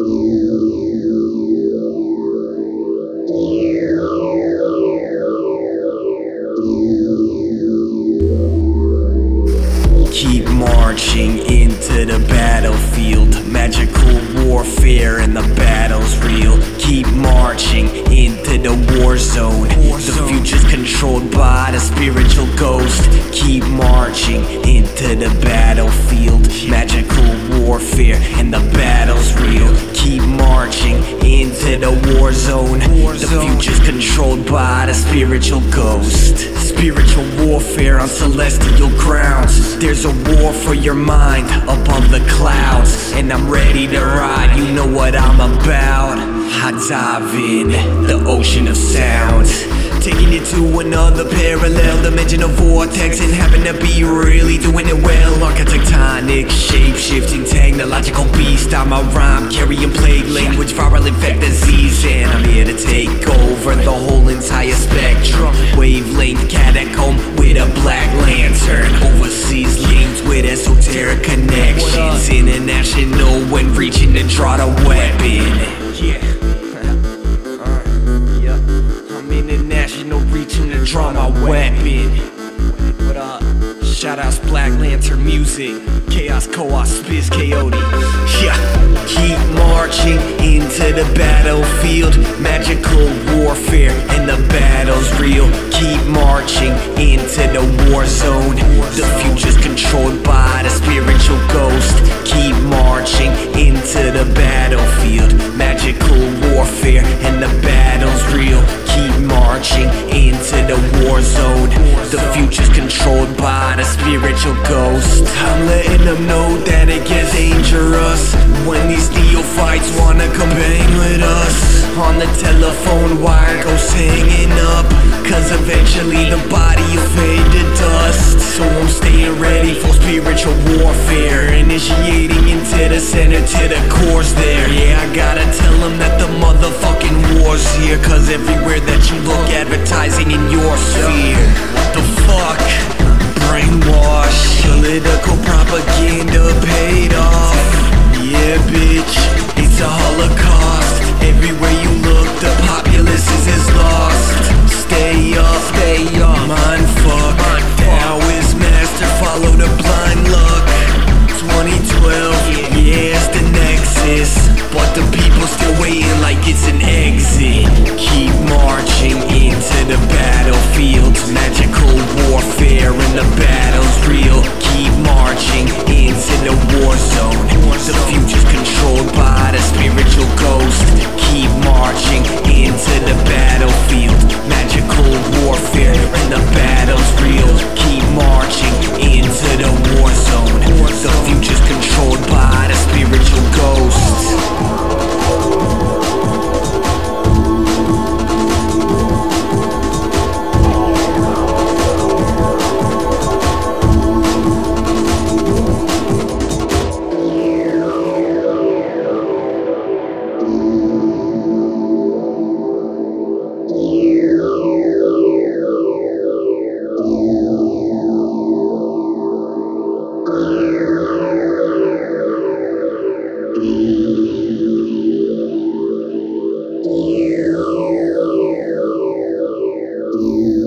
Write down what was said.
Keep marching into the battlefield. Magical warfare and the battle's real. Keep marching into the war zone. The future's controlled by the spiritual ghost. Keep marching into the battlefield. Magical warfare and the battle's real into the war zone. The future's controlled by the spiritual ghost. Spiritual warfare on celestial grounds. There's a war for your mind above the clouds. And I'm ready to ride, you know what I'm about. I dive in the ocean of sounds. Taking it to another parallel dimensional vortex and happen to be really doing it well. Architectonic, shape shifting, technological beast. I'm a rhyme carrying plague language, viral infect disease, and I'm here to take over the whole entire spectrum. Wavelength catacomb with a black lantern. Overseas links with esoteric connections. International when reaching to draw the weapon. Yeah. Uh, yeah. I'm international reaching to draw my weapon. Music, Chaos Co-op, Spiz Coyote. Yeah, keep marching into the battlefield. Magical warfare and the battle's real. Keep marching into the war zone. The future's controlled by the spiritual ghost. Keep marching into the battlefield. Magical warfare spiritual ghost. I'm letting them know that it gets dangerous when these neophytes wanna come bang with us. On the telephone wire goes hanging up. Cause eventually the body will fade to dust. So I'm staying ready for spiritual warfare. Initiating into the center to the course there. Yeah, I gotta tell them that the motherfucking war's here. Cause everywhere that you look, advertising in your sphere. What the fuck? Brainwash. Political propaganda paid off. Yeah, bitch. It's a holocaust. Everywhere you look, the populace is, lost. Stay up, stay up. Mind fuck. Taoist master, follow the blind luck. 2012, yeah, it's the nexus. But the people still waiting like it's an zone. Ooh.